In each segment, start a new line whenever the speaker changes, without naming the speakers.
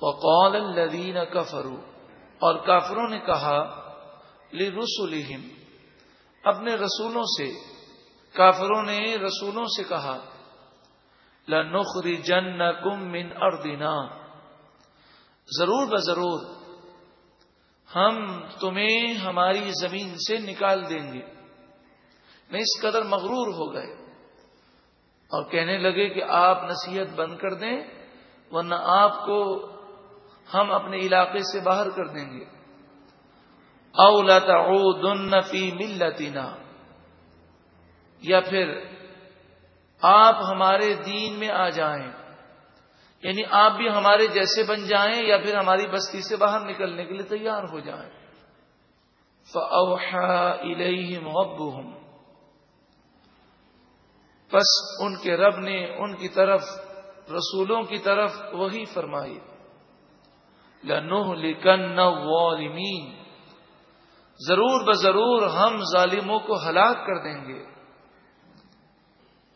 وقال الذين كفروا، اور کافروں نے کہا لرسلهم اپنے رسولوں سے، کافروں نے رسولوں سے کہا لنخرجنكم من ارضنا، ضرور بضرور ہم تمہیں ہماری زمین سے نکال دیں گے۔ میں اس قدر مغرور ہو گئے۔ اور کہنے لگے کہ آپ نصیحت بند کر دیں، ورنہ آپ کو ہم اپنے علاقے سے باہر کر دیں گے۔ اولا تعودن فی ملتنا۔ یا پھر آپ ہمارے دین میں آ جائیں۔ یعنی آپ بھی ہمارے جیسے بن جائیں یا پھر ہماری بستی سے باہر نکلنے کے لیے تیار ہو جائیں۔ فَأَوْحَا إِلَيْهِمْ رَبُّهُمْ۔ پس ان کے رب نے ان کی طرف، رسولوں کی طرف وہی فرمائی۔ لَنُهْلِكَنَّ الظَّالِمِينَ ضرور بضرور ہم ظالموں کو ہلاک کر دیں گے۔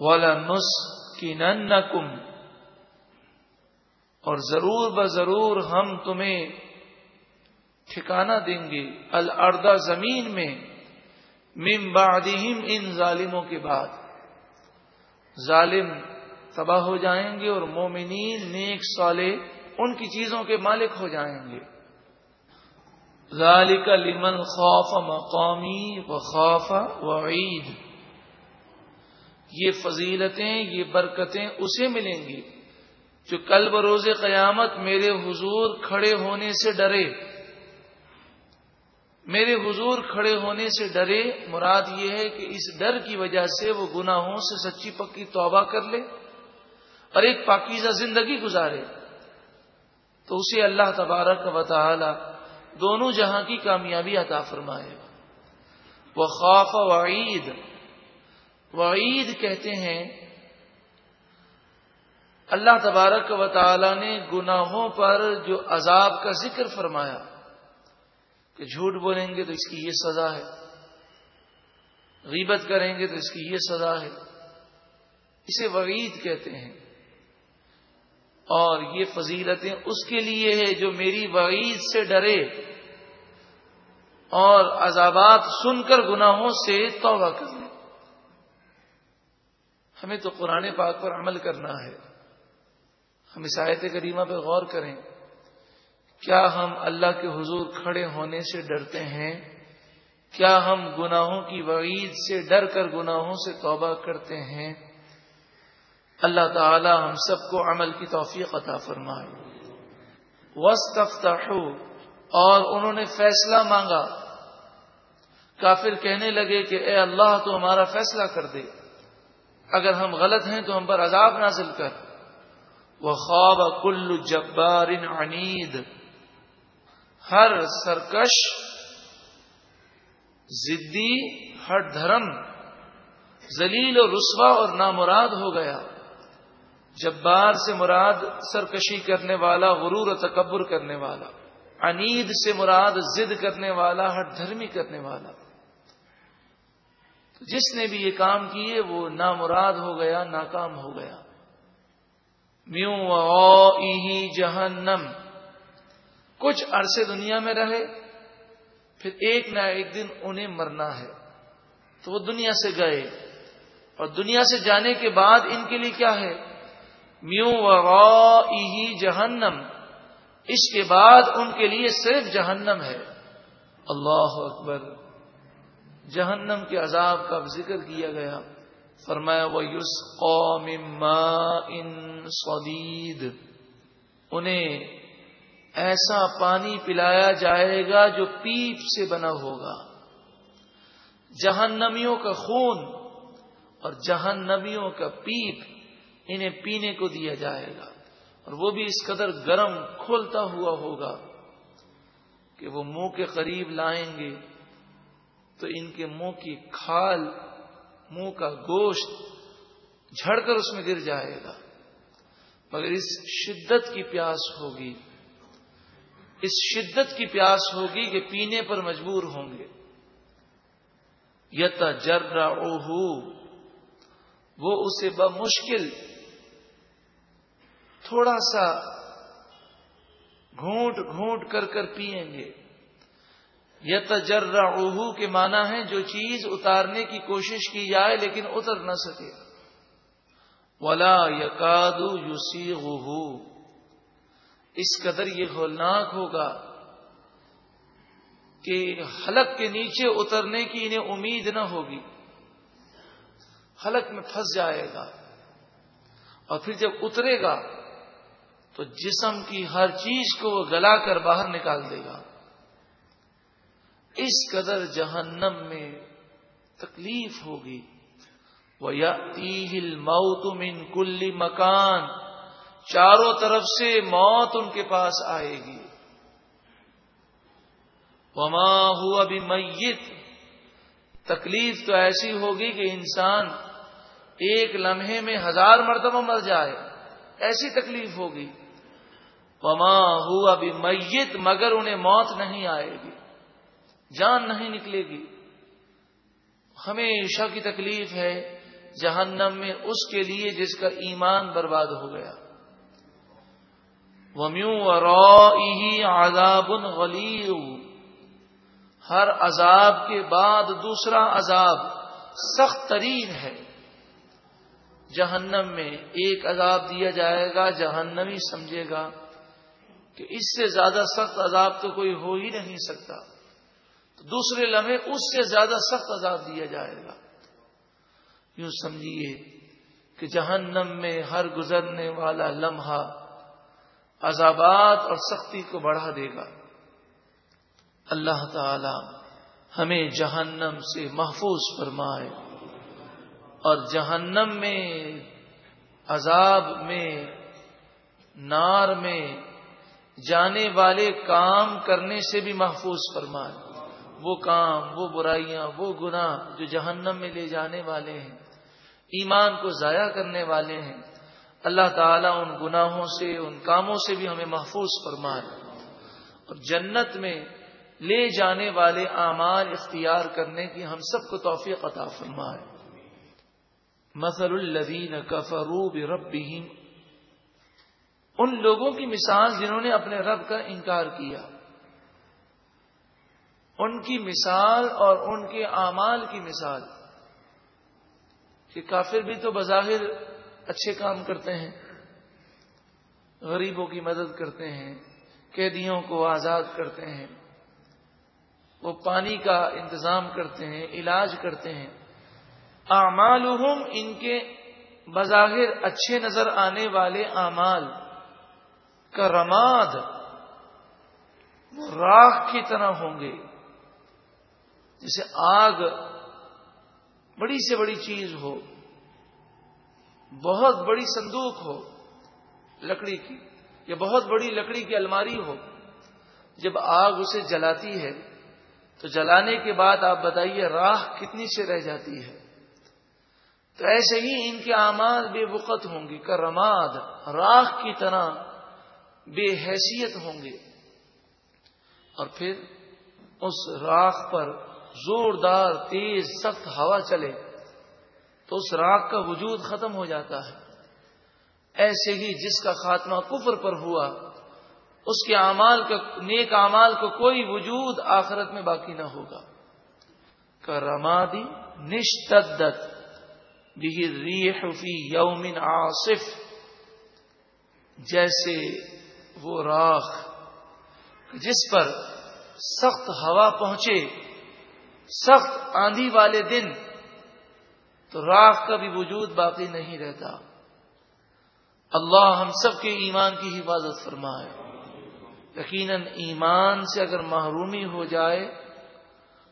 وَلَنُسْكِنَنَّكُمْ اور ضرور بضرور ہم تمہیں ٹھکانہ دیں گے۔ الردا زمین میں۔ مم بعدہم ان ظالموں کے بعد۔ ظالم تباہ ہو جائیں گے اور مومنین نیک سالے ان کی چیزوں کے مالک ہو جائیں گے۔ ذالک لمن خوف مقامی و خوف وعید۔ یہ فضیلتیں، یہ برکتیں اسے ملیں گی جو کل بروز قیامت میرے حضور کھڑے ہونے سے ڈرے۔ میرے حضور کھڑے ہونے سے ڈرے۔ مراد یہ ہے کہ اس ڈر کی وجہ سے وہ گناہوں سے سچی پکی توبہ کر لے اور ایک پاکیزہ زندگی گزارے۔ تو اسے اللہ تبارک و تعالی دونوں جہاں کی کامیابی عطا فرمائے وہ خوف وعید وعید کہتے ہیں، اللہ تبارک و تعالی نے گناہوں پر جو عذاب کا ذکر فرمایا، کہ جھوٹ بولیں گے تو اس کی یہ سزا ہے، غیبت کریں گے تو اس کی یہ سزا ہے۔ اسے وعید کہتے ہیں۔ اور یہ فضیلتیں اس کے لیے ہے جو میری وعید سے ڈرے اور عذابات سن کر گناہوں سے توبہ کر لیں ہمیں تو قرآن پاک پر عمل کرنا ہے۔ ہم اس آیت کریمہ پہ غور کریں۔ کیا ہم اللہ کے حضور کھڑے ہونے سے ڈرتے ہیں؟ کیا ہم گناہوں کی وعید سے ڈر کر گناہوں سے توبہ کرتے ہیں؟ اللہ تعالی ہم سب کو عمل کی توفیق عطا فرمائے۔ وسط اور انہوں نے فیصلہ مانگا۔ کافر کہنے لگے کہ اے اللہ تو ہمارا فیصلہ کر دے۔ اگر ہم غلط ہیں تو ہم پر عذاب نازل کر۔ وہ خواب کل جبار عنید ہر سرکش، زدی، ہر دھرم زلیل و رسوا اور نامراد ہو گیا۔ جبار سے مراد سرکشی کرنے والا، غرور و تکبر کرنے والا انید سے مراد ضد کرنے والا، ہر دھرمی کرنے والا۔ جس نے بھی یہ کام کیے، وہ نامراد ہو گیا، ناکام ہو گیا۔ میو جہنم۔ کچھ عرصے دنیا میں رہے، پھر ایک نہ ایک دن انہیں مرنا ہے۔ تو وہ دنیا سے گئے۔ اور دنیا سے جانے کے بعد ان کے لیے کیا ہے؟ میو و جہنم۔ اس کے بعد ان کے لیے صرف جہنم ہے۔ اللہ اکبر۔ جہنم کے عذاب کا ذکر کیا گیا۔ فرمایا وہ یوس قوم ان سعید انہیں ایسا پانی پلایا جائے گا جو پیپ سے بنا ہوگا۔ جہنمیوں کا خون اور جہنمیوں کا پیپ انہیں پینے کو دیا جائے گا۔ اور وہ بھی اس قدر گرم کھولتا ہوا ہوگا کہ وہ منہ کے قریب لائیں گے تو ان کے منہ کی کھال، منہ کا گوشت جھڑ کر اس میں گر جائے گا۔ مگر اس شدت کی پیاس ہوگی، اس شدت کی پیاس ہوگی کہ پینے پر مجبور ہوں گے۔ یت جر وہ اسے بمشکل تھوڑا سا گھونٹ گھونٹ کر کر پیئیں گے۔ یتجرعہ کے معنی ہے جو چیز اتارنے کی کوشش کی جائے لیکن اتر نہ سکے۔ ولا یقادو یوسی اس قدر یہ ہولناک ہوگا کہ حلق کے نیچے اترنے کی انہیں امید نہ ہوگی۔ حلق میں پھنس جائے گا اور پھر جب اترے گا تو جسم کی ہر چیز کو وہ گلا کر باہر نکال دے گا۔ اس قدر جہنم میں تکلیف ہوگی۔ وہ یا موت من کلی مکان چاروں طرف سے موت ان کے پاس آئے گی۔ وما ہوا بھی میت تکلیف تو ایسی ہوگی کہ انسان ایک لمحے میں ہزار مرتبہ مر جائے۔ ایسی تکلیف ہوگی۔ وما ہوا بھی میت مگر انہیں موت نہیں آئے گی۔ جان نہیں نکلے گی۔ ہمیشہ کی تکلیف ہے جہنم میں اس کے لیے جس کا ایمان برباد ہو گیا۔ ومیوں رو آزاب ہر عذاب کے بعد دوسرا عذاب سخت ترین ہے۔ جہنم میں ایک عذاب دیا جائے گا، جہنمی سمجھے گا۔ کہ اس سے زیادہ سخت عذاب تو کوئی ہو ہی نہیں سکتا۔ تو دوسرے لمحے اس سے زیادہ سخت عذاب دیا جائے گا۔ یوں سمجھیے کہ جہنم میں ہر گزرنے والا لمحہ عذابات اور سختی کو بڑھا دے گا۔ اللہ تعالی ہمیں جہنم سے محفوظ فرمائے اور جہنم میں، عذاب میں، نار میں جانے والے کام کرنے سے بھی محفوظ فرمائے وہ کام، وہ برائیاں، وہ گناہ جو جہنم میں لے جانے والے ہیں، ایمان کو ضائع کرنے والے ہیں، اللہ تعالیٰ ان گناہوں سے، ان کاموں سے بھی ہمیں محفوظ فرمائے اور جنت میں لے جانے والے اعمال اختیار کرنے کی ہم سب کو توفیق عطا فرمائے۔ مثل الذین کفروا بربہم ان لوگوں کی مثال جنہوں نے اپنے رب کا انکار کیا۔ ان کی مثال اور ان کے اعمال کی مثال۔ کہ کافر بھی تو بظاہر اچھے کام کرتے ہیں، غریبوں کی مدد کرتے ہیں، قیدیوں کو آزاد کرتے ہیں، وہ پانی کا انتظام کرتے ہیں، علاج کرتے ہیں۔ اعمالہم ان کے بظاہر اچھے نظر آنے والے اعمال۔ کا رماد وہ راکھ کی طرح ہوں گے۔ جیسے آگ بڑی سے بڑی چیز ہو، بہت بڑی صندوق ہو لکڑی کی، یا بہت بڑی لکڑی کی الماری ہو، جب آگ اسے جلاتی ہے، تو جلانے کے بعد آپ بتائیے راہ کتنی سے رہ جاتی ہے۔ تو ایسے ہی ان کے اعمال بے وقت ہوں گے۔ کرماد راہ کی طرح بے حیثیت ہوں گے۔ اور پھر اس راکھ پر زوردار، تیز، سخت ہوا چلے تو اس راک کا وجود ختم ہو جاتا ہے۔ ایسے ہی جس کا خاتمہ کفر پر ہوا، اس کے اعمال کا، نیک اعمال کو کوئی وجود آخرت میں باقی نہ ہوگا۔ کرمادی نشتدت بھی ریح فی یومن آصف جیسے وہ راکھ جس پر سخت ہوا پہنچے، سخت آندھی والے دن، تو راکھ کا بھی وجود باقی نہیں رہتا۔ اللہ ہم سب کے ایمان کی حفاظت فرمائے۔ یقیناً ایمان سے اگر محرومی ہو جائے،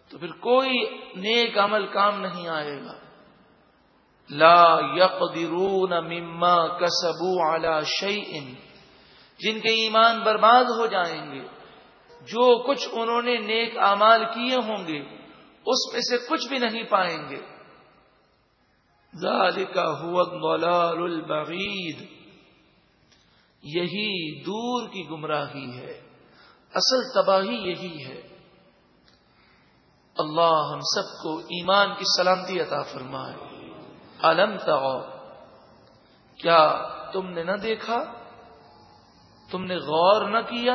تو پھر کوئی نیک عمل کام نہیں آئے گا۔ لا یقدرون مما کسبو علی شیئن۔ جن کے ایمان برباد ہو جائیں گے، جو کچھ انہوں نے نیک امال کیے ہوں گے، اس میں سے کچھ بھی نہیں پائیں گے۔ ذالک هو الضلال البعید۔ یہی دور کی گمراہی ہے۔ اصل تباہی یہی ہے۔ اللہ ہم سب کو ایمان کی سلامتی عطا فرمائے۔ علم کیا تم نے نہ دیکھا؟ تم نے غور نہ کیا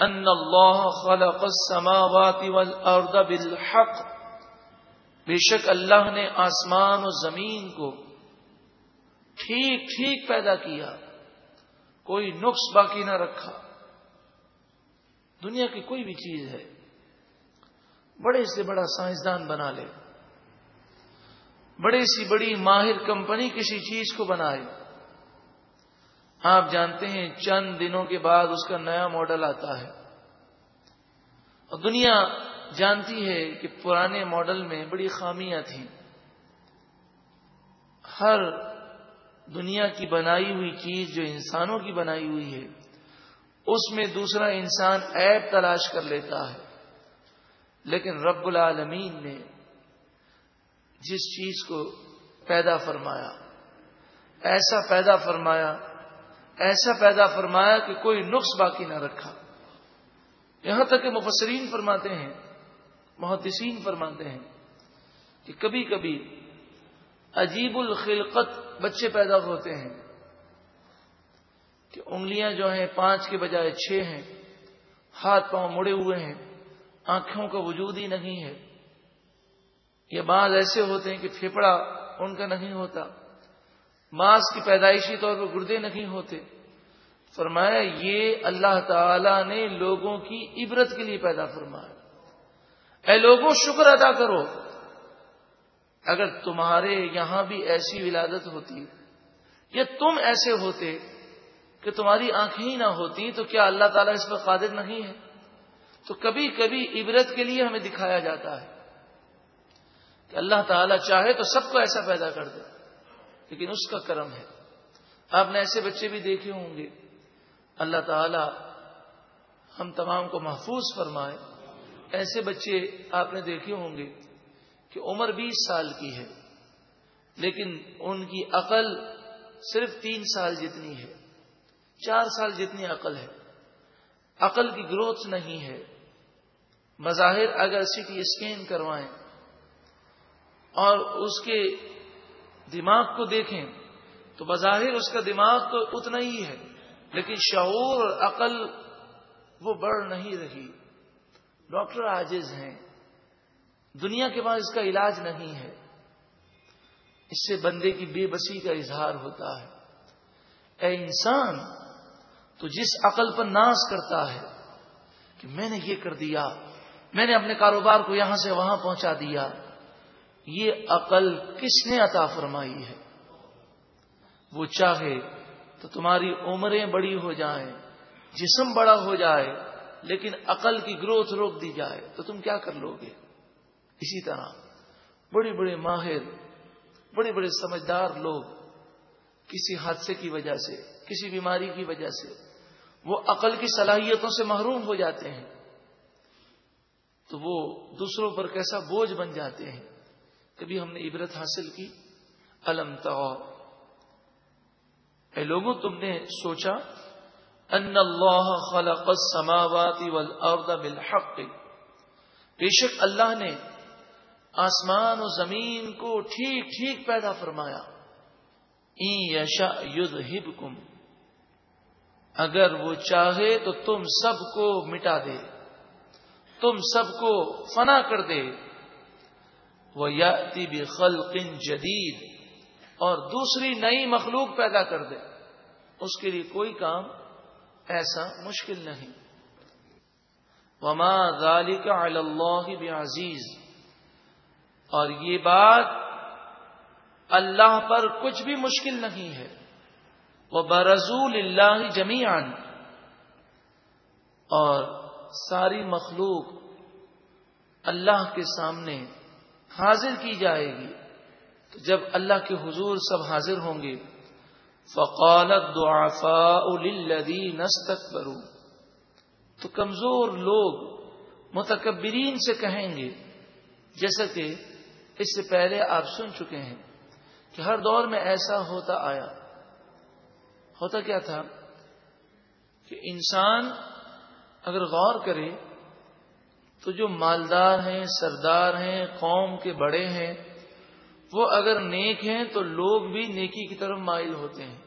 ان اللہ خلق السماوات والارض بالحق۔ بے شک اللہ نے آسمان و زمین کو ٹھیک ٹھیک پیدا کیا، کوئی نقص باقی نہ رکھا۔ دنیا کی کوئی بھی چیز ہے، بڑے سے بڑا سائنسدان بنا لے بڑی سی بڑی ماہر کمپنی کسی چیز کو بنائے۔ آپ جانتے ہیں چند دنوں کے بعد اس کا نیا ماڈل آتا ہے۔ اور دنیا جانتی ہے کہ پرانے ماڈل میں بڑی خامیاں تھیں۔ ہر دنیا کی بنائی ہوئی چیز جو انسانوں کی بنائی ہوئی ہے، اس میں دوسرا انسان عیب تلاش کر لیتا ہے۔ لیکن رب العالمین نے جس چیز کو پیدا فرمایا، ایسا پیدا فرمایا ایسا پیدا فرمایا کہ کوئی نقص باقی نہ رکھا۔ یہاں تک کہ مفسرین فرماتے ہیں، محدثین فرماتے ہیں کہ کبھی کبھی عجیب الخلقت بچے پیدا ہوتے ہیں کہ انگلیاں جو ہیں پانچ کے بجائے چھ ہیں، ہاتھ پاؤں مڑے ہوئے ہیں، آنکھوں کا وجود ہی نہیں ہے۔ یہ بعض ایسے ہوتے ہیں کہ پھیپڑا ان کا نہیں ہوتا۔ ماس کی پیدائشی طور پر گردے نہیں ہوتے۔ فرمایا، یہ اللہ تعالی نے لوگوں کی عبرت کے لیے پیدا فرمایا۔ اے لوگوں، شکر ادا کرو۔ اگر تمہارے یہاں بھی ایسی ولادت ہوتی، یا تم ایسے ہوتے کہ تمہاری آنکھیں ہی نہ ہوتی، تو کیا اللہ تعالیٰ اس پر قادر نہیں ہے؟ تو کبھی کبھی عبرت کے لیے ہمیں دکھایا جاتا ہے کہ اللہ تعالیٰ چاہے تو سب کو ایسا پیدا کر دے۔ لیکن اس کا کرم ہے۔ آپ نے ایسے بچے بھی دیکھے ہوں گے۔ اللہ تعالیٰ ہم تمام کو محفوظ فرمائے۔ ایسے بچے آپ نے دیکھے ہوں گے کہ عمر بیس سال کی ہے، لیکن ان کی عقل صرف تین سال جتنی ہے، چار سال جتنی عقل ہے۔ عقل کی گروتھ نہیں ہے۔ مظاہر اگر سٹی اسکین کروائیں اور اس کے دماغ کو دیکھیں تو بظاہر اس کا دماغ تو اتنا ہی ہے، لیکن شعور اور عقل وہ بڑھ نہیں رہی۔ ڈاکٹر آجز ہیں۔ دنیا کے بعد اس کا علاج نہیں ہے۔ اس سے بندے کی بے بسی کا اظہار ہوتا ہے۔ اے انسان، تو جس عقل پر ناز کرتا ہے کہ میں نے یہ کر دیا، میں نے اپنے کاروبار کو یہاں سے وہاں پہنچا دیا یہ عقل کس نے عطا فرمائی ہے؟ وہ چاہے تو تمہاری عمریں بڑی ہو جائیں، جسم بڑا ہو جائے، لیکن عقل کی گروتھ روک دی جائے، تو تم کیا کر لو گے؟ اسی طرح بڑے بڑے ماہر، بڑے بڑے سمجھدار لوگ کسی حادثے کی وجہ سے، کسی بیماری کی وجہ سے وہ عقل کی صلاحیتوں سے محروم ہو جاتے ہیں، تو وہ دوسروں پر کیسا بوجھ بن جاتے ہیں؟ کبھی ہم نے عبرت حاصل کی؟ الم اے لوگوں، تم نے سوچا، ان اللہ خلق السماوات والارض بالحق. بے شک اللہ نے آسمان و زمین کو ٹھیک ٹھیک پیدا فرمایا۔ یشا یذہبکم. اگر وہ چاہے تو تم سب کو مٹا دے، تم سب کو فنا کر دے۔ وہ یا خلق جدید، اور دوسری نئی مخلوق پیدا کر دے۔ اس کے لیے کوئی کام ایسا مشکل نہیں۔ وما ذالک علی اللہ بعزیز۔ اور یہ بات اللہ پر کچھ بھی مشکل نہیں ہے۔ وہ برضول اللہ جمیان اور ساری مخلوق اللہ کے سامنے حاضر کی جائے گی۔ تو جب اللہ کے حضور سب حاضر ہوں گے فقالت دعافا نستک تو کمزور لوگ متکبرین سے کہیں گے، جیسا کہ اس سے پہلے آپ سن چکے ہیں کہ ہر دور میں ایسا ہوتا آیا۔ ہوتا کیا تھا؟ کہ انسان اگر غور کرے تو جو مالدار ہیں، سردار ہیں، قوم کے بڑے ہیں، وہ اگر نیک ہیں تو لوگ بھی نیکی کی طرف مائل ہوتے ہیں۔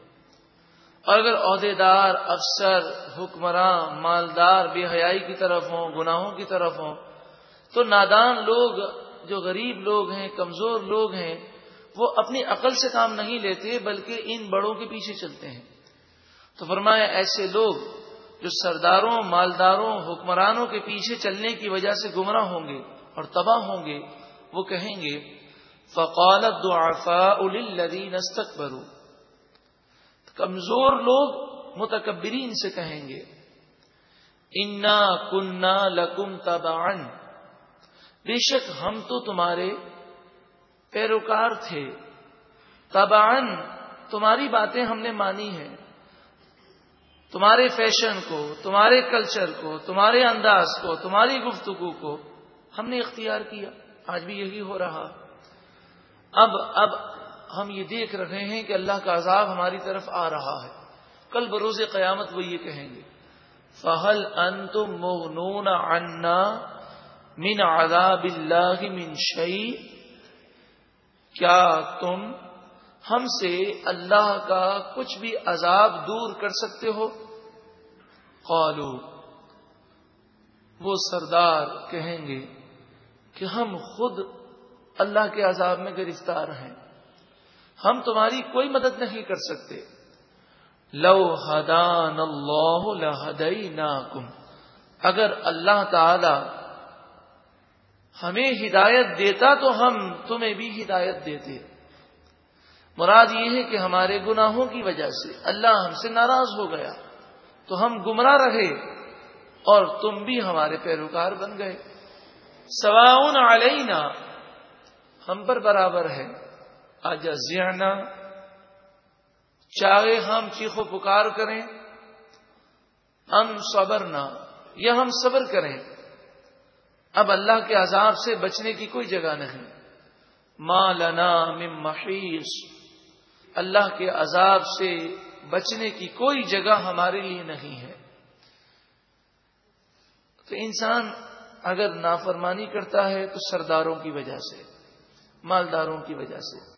اور اگر عہدے دار افسر، حکمراں، مالدار، بے حیائی کی طرف ہوں، گناہوں کی طرف ہوں، تو نادان لوگ، جو غریب لوگ ہیں، کمزور لوگ ہیں، وہ اپنی عقل سے کام نہیں لیتے، بلکہ ان بڑوں کے پیچھے چلتے ہیں۔ تو فرمایا، ایسے لوگ جو سرداروں، مالداروں، حکمرانوں کے پیچھے چلنے کی وجہ سے گمراہ ہوں گے اور تباہ ہوں گے، وہ کہیں گے فقالت استكبروا۔ کمزور لوگ متکبرین سے کہیں گے، انا کنہ لکم تبان بے شک ہم تو تمہارے پیروکار تھے۔ تبان تمہاری باتیں ہم نے مانی ہیں۔ تمہارے فیشن کو، تمہارے کلچر کو، تمہارے انداز کو، تمہاری گفتگو کو ہم نے اختیار کیا۔ آج بھی یہی ہو رہا۔ اب اب ہم یہ دیکھ رہے ہیں کہ اللہ کا عذاب ہماری طرف آ رہا ہے۔ کل بروز قیامت وہ یہ کہیں گے۔ فہل ان تم مغنون انا من عذاب اللہ من شعی کیا تم ہم سے اللہ کا کچھ بھی عذاب دور کر سکتے ہو؟ قالو وہ سردار کہیں گے کہ ہم خود اللہ کے عذاب میں گرفتار ہیں، ہم تمہاری کوئی مدد نہیں کر سکتے۔ لو ہدان اللہ لہدئی اگر اللہ تعالی ہمیں ہدایت دیتا تو ہم تمہیں بھی ہدایت دیتے۔ مراد یہ ہے کہ ہمارے گناہوں کی وجہ سے اللہ ہم سے ناراض ہو گیا۔ تو ہم گمراہ رہے اور تم بھی ہمارے پیروکار بن گئے۔ سواؤن علینا، ہم پر برابر ہے۔ آج زیانا چاہے ہم چیخو پکار کریں۔ ہم صبر نہ یا ہم صبر کریں۔ اب اللہ کے عذاب سے بچنے کی کوئی جگہ نہیں۔ ماں لنا محیش اللہ کے عذاب سے بچنے کی کوئی جگہ ہمارے لیے نہیں ہے۔ تو انسان اگر نافرمانی کرتا ہے تو سرداروں کی وجہ سے، مالداروں کی وجہ سے۔